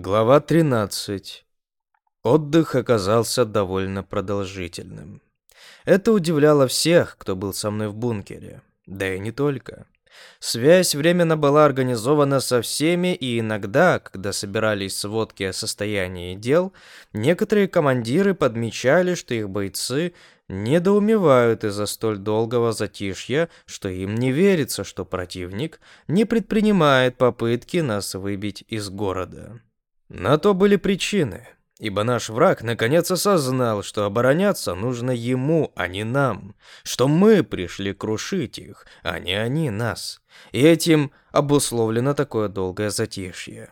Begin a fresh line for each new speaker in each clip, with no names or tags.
Глава 13. Отдых оказался довольно продолжительным. Это удивляло всех, кто был со мной в бункере. Да и не только. Связь временно была организована со всеми, и иногда, когда собирались сводки о состоянии дел, некоторые командиры подмечали, что их бойцы недоумевают из-за столь долгого затишья, что им не верится, что противник не предпринимает попытки нас выбить из города. На то были причины, ибо наш враг наконец осознал, что обороняться нужно ему, а не нам, что мы пришли крушить их, а не они нас, и этим обусловлено такое долгое затишье.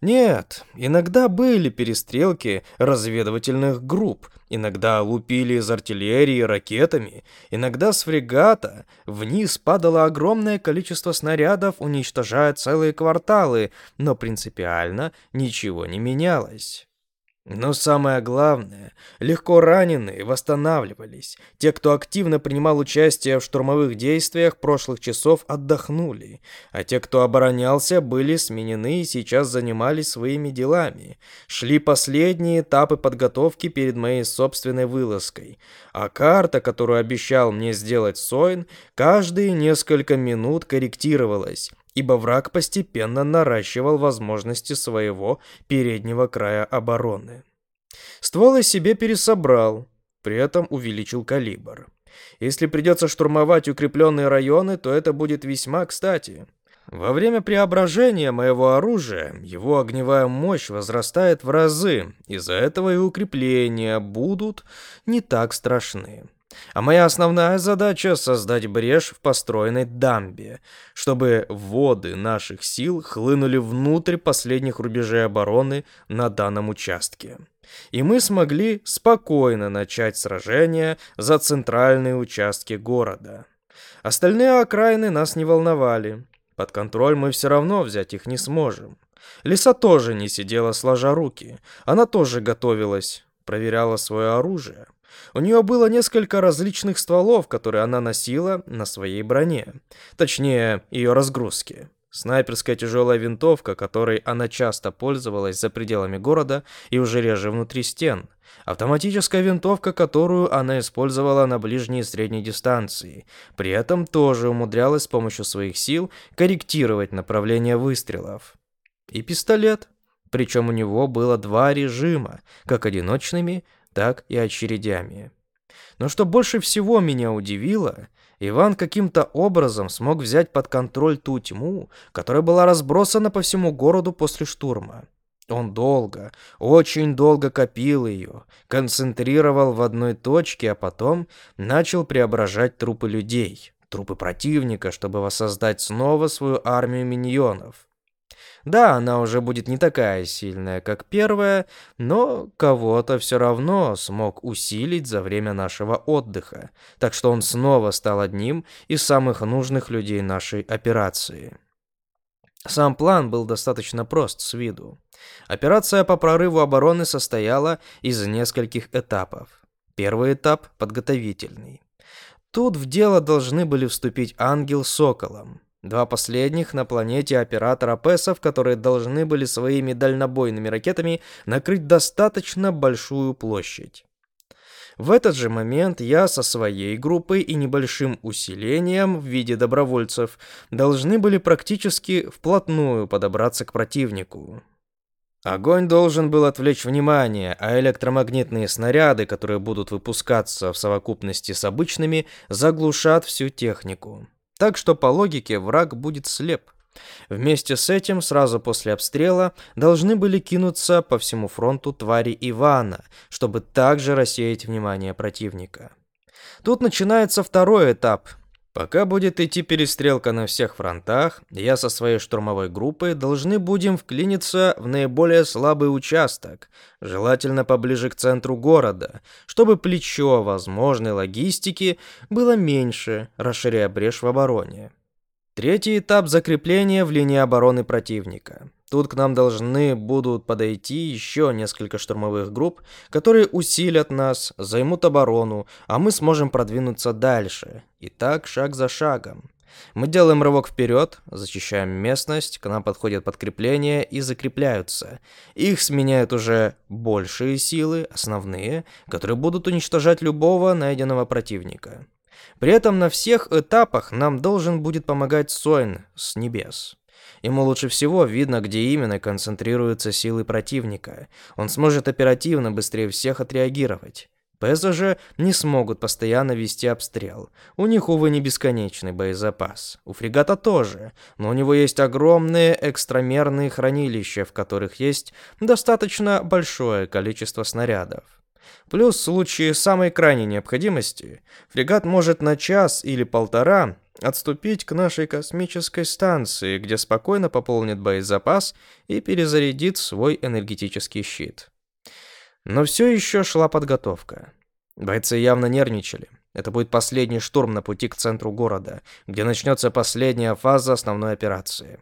Нет, иногда были перестрелки разведывательных групп, иногда лупили из артиллерии ракетами, иногда с фрегата вниз падало огромное количество снарядов, уничтожая целые кварталы, но принципиально ничего не менялось. Но самое главное, легко раненые восстанавливались. Те, кто активно принимал участие в штурмовых действиях прошлых часов, отдохнули. А те, кто оборонялся, были сменены и сейчас занимались своими делами. Шли последние этапы подготовки перед моей собственной вылазкой. А карта, которую обещал мне сделать Сойн, каждые несколько минут корректировалась ибо враг постепенно наращивал возможности своего переднего края обороны. Стволы себе пересобрал, при этом увеличил калибр. Если придется штурмовать укрепленные районы, то это будет весьма кстати. Во время преображения моего оружия его огневая мощь возрастает в разы, из-за этого и укрепления будут не так страшны. А моя основная задача — создать брешь в построенной дамбе, чтобы воды наших сил хлынули внутрь последних рубежей обороны на данном участке. И мы смогли спокойно начать сражение за центральные участки города. Остальные окраины нас не волновали. Под контроль мы все равно взять их не сможем. Лиса тоже не сидела сложа руки. Она тоже готовилась, проверяла свое оружие. У нее было несколько различных стволов, которые она носила на своей броне. Точнее, ее разгрузки. Снайперская тяжелая винтовка, которой она часто пользовалась за пределами города и уже реже внутри стен. Автоматическая винтовка, которую она использовала на ближней и средней дистанции. При этом тоже умудрялась с помощью своих сил корректировать направление выстрелов. И пистолет. Причем у него было два режима, как одиночными, так и очередями. Но что больше всего меня удивило, Иван каким-то образом смог взять под контроль ту тьму, которая была разбросана по всему городу после штурма. Он долго, очень долго копил ее, концентрировал в одной точке, а потом начал преображать трупы людей, трупы противника, чтобы воссоздать снова свою армию миньонов. Да, она уже будет не такая сильная, как первая, но кого-то все равно смог усилить за время нашего отдыха, так что он снова стал одним из самых нужных людей нашей операции. Сам план был достаточно прост с виду. Операция по прорыву обороны состояла из нескольких этапов. Первый этап – подготовительный. Тут в дело должны были вступить ангел с соколом. Два последних на планете оператора ПЭСов, которые должны были своими дальнобойными ракетами накрыть достаточно большую площадь. В этот же момент я со своей группой и небольшим усилением в виде добровольцев должны были практически вплотную подобраться к противнику. Огонь должен был отвлечь внимание, а электромагнитные снаряды, которые будут выпускаться в совокупности с обычными, заглушат всю технику. Так что по логике враг будет слеп. Вместе с этим, сразу после обстрела, должны были кинуться по всему фронту твари Ивана, чтобы также рассеять внимание противника. Тут начинается второй этап – Пока будет идти перестрелка на всех фронтах, я со своей штурмовой группой должны будем вклиниться в наиболее слабый участок, желательно поближе к центру города, чтобы плечо возможной логистики было меньше, расширяя брешь в обороне. Третий этап закрепления в линии обороны противника. Тут к нам должны будут подойти еще несколько штурмовых групп, которые усилят нас, займут оборону, а мы сможем продвинуться дальше. И так шаг за шагом. Мы делаем рывок вперед, зачищаем местность, к нам подходят подкрепления и закрепляются. Их сменяют уже большие силы, основные, которые будут уничтожать любого найденного противника. При этом на всех этапах нам должен будет помогать Сойн с небес. Ему лучше всего видно, где именно концентрируются силы противника. Он сможет оперативно быстрее всех отреагировать. ПСЖ не смогут постоянно вести обстрел. У них, увы, не бесконечный боезапас. У фрегата тоже, но у него есть огромные экстрамерные хранилища, в которых есть достаточно большое количество снарядов. Плюс в случае самой крайней необходимости, фрегат может на час или полтора отступить к нашей космической станции, где спокойно пополнит боезапас и перезарядит свой энергетический щит. Но все еще шла подготовка. Бойцы явно нервничали. Это будет последний штурм на пути к центру города, где начнется последняя фаза основной операции.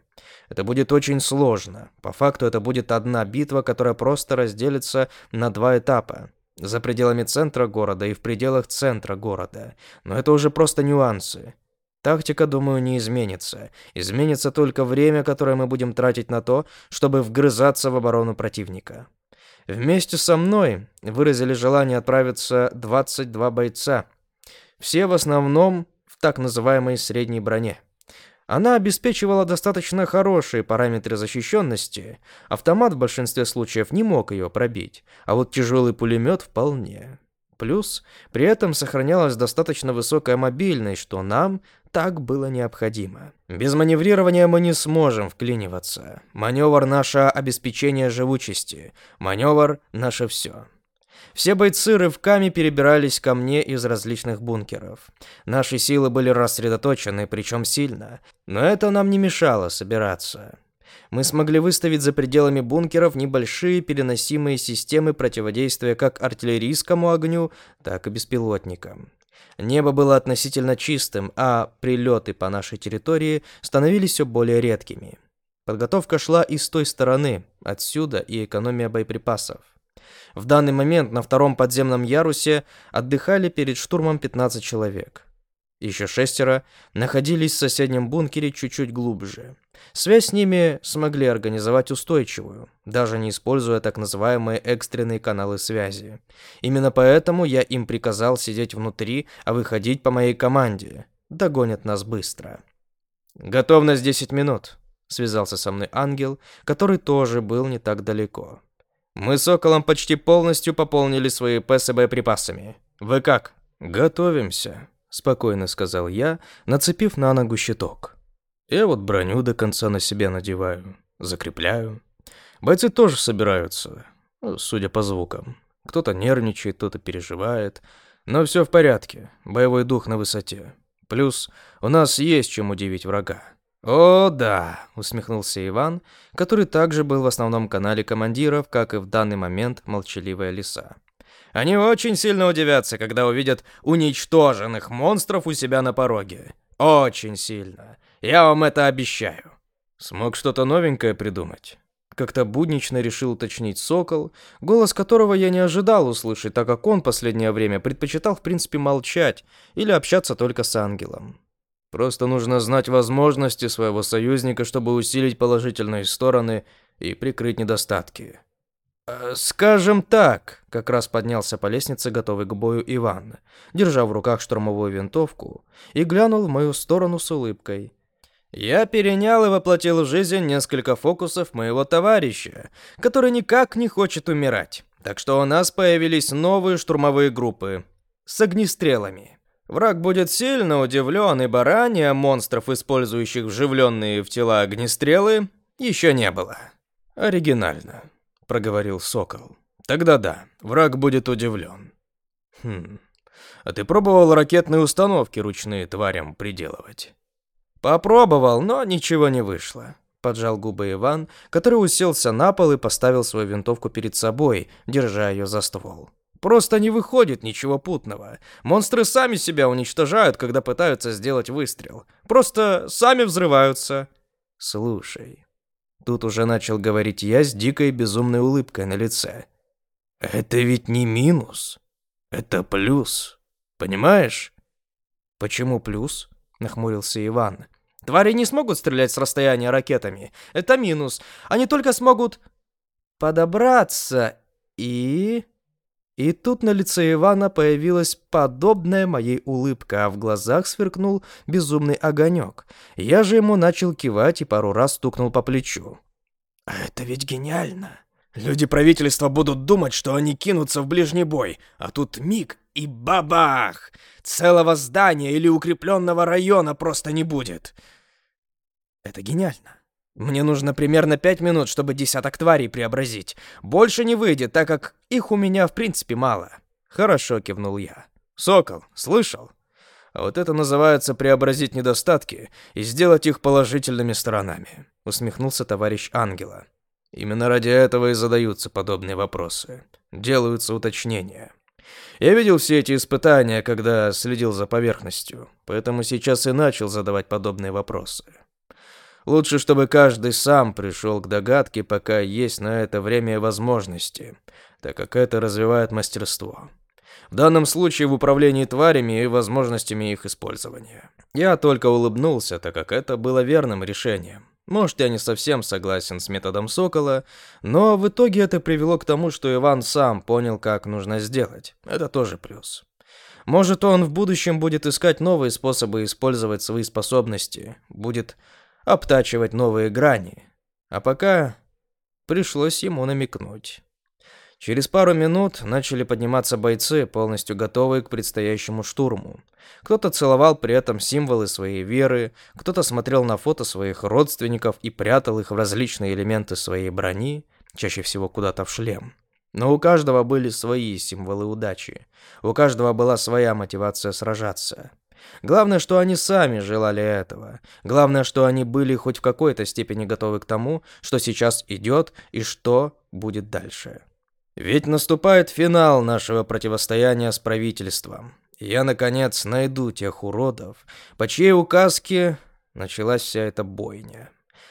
Это будет очень сложно. По факту это будет одна битва, которая просто разделится на два этапа. За пределами центра города и в пределах центра города. Но это уже просто нюансы. Тактика, думаю, не изменится. Изменится только время, которое мы будем тратить на то, чтобы вгрызаться в оборону противника. Вместе со мной выразили желание отправиться 22 бойца. Все в основном в так называемой средней броне. Она обеспечивала достаточно хорошие параметры защищенности. Автомат в большинстве случаев не мог ее пробить, а вот тяжелый пулемет вполне. Плюс при этом сохранялась достаточно высокая мобильность, что нам так было необходимо. Без маневрирования мы не сможем вклиниваться. Маневр – наше обеспечение живучести. Маневр – наше все. Все бойцы рывками перебирались ко мне из различных бункеров. Наши силы были рассредоточены, причем сильно. Но это нам не мешало собираться мы смогли выставить за пределами бункеров небольшие переносимые системы противодействия как артиллерийскому огню, так и беспилотникам. Небо было относительно чистым, а прилеты по нашей территории становились все более редкими. Подготовка шла и с той стороны, отсюда и экономия боеприпасов. В данный момент на втором подземном ярусе отдыхали перед штурмом 15 человек. Еще шестеро находились в соседнем бункере чуть-чуть глубже. Связь с ними смогли организовать устойчивую, даже не используя так называемые экстренные каналы связи. Именно поэтому я им приказал сидеть внутри, а выходить по моей команде. Догонят нас быстро. «Готовность 10 минут», — связался со мной ангел, который тоже был не так далеко. «Мы с Соколом почти полностью пополнили свои ПС боеприпасами. Вы как?» «Готовимся», спокойно сказал я, нацепив на ногу щиток. Я вот броню до конца на себя надеваю, закрепляю. Бойцы тоже собираются, ну, судя по звукам. Кто-то нервничает, кто-то переживает, но все в порядке. Боевой дух на высоте. Плюс у нас есть чем удивить врага. «О, да!» — усмехнулся Иван, который также был в основном канале командиров, как и в данный момент молчаливая лиса. Они очень сильно удивятся, когда увидят уничтоженных монстров у себя на пороге. Очень сильно. Я вам это обещаю. Смог что-то новенькое придумать. Как-то буднично решил уточнить Сокол, голос которого я не ожидал услышать, так как он последнее время предпочитал в принципе молчать или общаться только с ангелом. Просто нужно знать возможности своего союзника, чтобы усилить положительные стороны и прикрыть недостатки. Э, «Скажем так», — как раз поднялся по лестнице, готовый к бою Иван, держа в руках штурмовую винтовку, и глянул в мою сторону с улыбкой. «Я перенял и воплотил в жизнь несколько фокусов моего товарища, который никак не хочет умирать. Так что у нас появились новые штурмовые группы с огнестрелами. Враг будет сильно удивлен, ибо ранее монстров, использующих вживленные в тела огнестрелы, еще не было. Оригинально проговорил Сокол. Тогда да, враг будет удивлен. Хм. А ты пробовал ракетные установки ручные тварям приделывать? Попробовал, но ничего не вышло. Поджал губы Иван, который уселся на пол и поставил свою винтовку перед собой, держа ее за ствол. Просто не выходит ничего путного. Монстры сами себя уничтожают, когда пытаются сделать выстрел. Просто сами взрываются. Слушай, Тут уже начал говорить я с дикой безумной улыбкой на лице. Это ведь не минус. Это плюс. Понимаешь? Почему плюс? Нахмурился Иван. Твари не смогут стрелять с расстояния ракетами. Это минус. Они только смогут подобраться и... И тут на лице Ивана появилась подобная моей улыбка, а в глазах сверкнул безумный огонек. Я же ему начал кивать и пару раз стукнул по плечу. «А это ведь гениально!» Люди правительства будут думать, что они кинутся в ближний бой, а тут миг и бабах! Целого здания или укрепленного района просто не будет. Это гениально. Мне нужно примерно пять минут, чтобы десяток тварей преобразить. Больше не выйдет, так как их у меня в принципе мало. Хорошо, кивнул я. Сокол, слышал? А вот это называется преобразить недостатки и сделать их положительными сторонами, усмехнулся товарищ Ангела. Именно ради этого и задаются подобные вопросы. Делаются уточнения. Я видел все эти испытания, когда следил за поверхностью, поэтому сейчас и начал задавать подобные вопросы. Лучше, чтобы каждый сам пришел к догадке, пока есть на это время возможности, так как это развивает мастерство. В данном случае в управлении тварями и возможностями их использования. Я только улыбнулся, так как это было верным решением. Может, я не совсем согласен с методом Сокола, но в итоге это привело к тому, что Иван сам понял, как нужно сделать. Это тоже плюс. Может, он в будущем будет искать новые способы использовать свои способности, будет обтачивать новые грани. А пока пришлось ему намекнуть. Через пару минут начали подниматься бойцы, полностью готовые к предстоящему штурму. Кто-то целовал при этом символы своей веры, кто-то смотрел на фото своих родственников и прятал их в различные элементы своей брони, чаще всего куда-то в шлем. Но у каждого были свои символы удачи. У каждого была своя мотивация сражаться. Главное, что они сами желали этого. Главное, что они были хоть в какой-то степени готовы к тому, что сейчас идет и что будет дальше. Ведь наступает финал нашего противостояния с правительством. Я, наконец, найду тех уродов, по чьей указке началась вся эта бойня.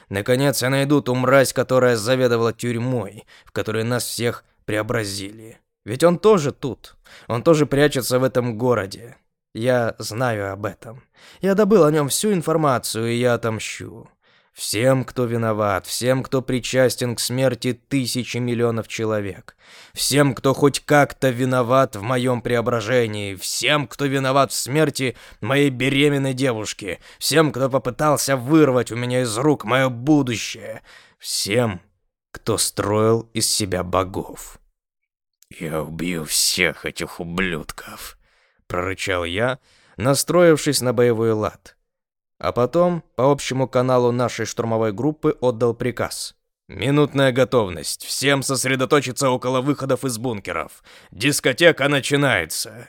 Наконец, я найду ту мразь, которая заведовала тюрьмой, в которой нас всех преобразили. Ведь он тоже тут. Он тоже прячется в этом городе. Я знаю об этом. Я добыл о нем всю информацию, и я отомщу. Всем, кто виноват, всем, кто причастен к смерти тысячи миллионов человек. Всем, кто хоть как-то виноват в моем преображении. Всем, кто виноват в смерти моей беременной девушки. Всем, кто попытался вырвать у меня из рук мое будущее. Всем, кто строил из себя богов. «Я убью всех этих ублюдков», прорычал я, настроившись на боевой лад. А потом по общему каналу нашей штурмовой группы отдал приказ. Минутная готовность. Всем сосредоточиться около выходов из бункеров. Дискотека начинается.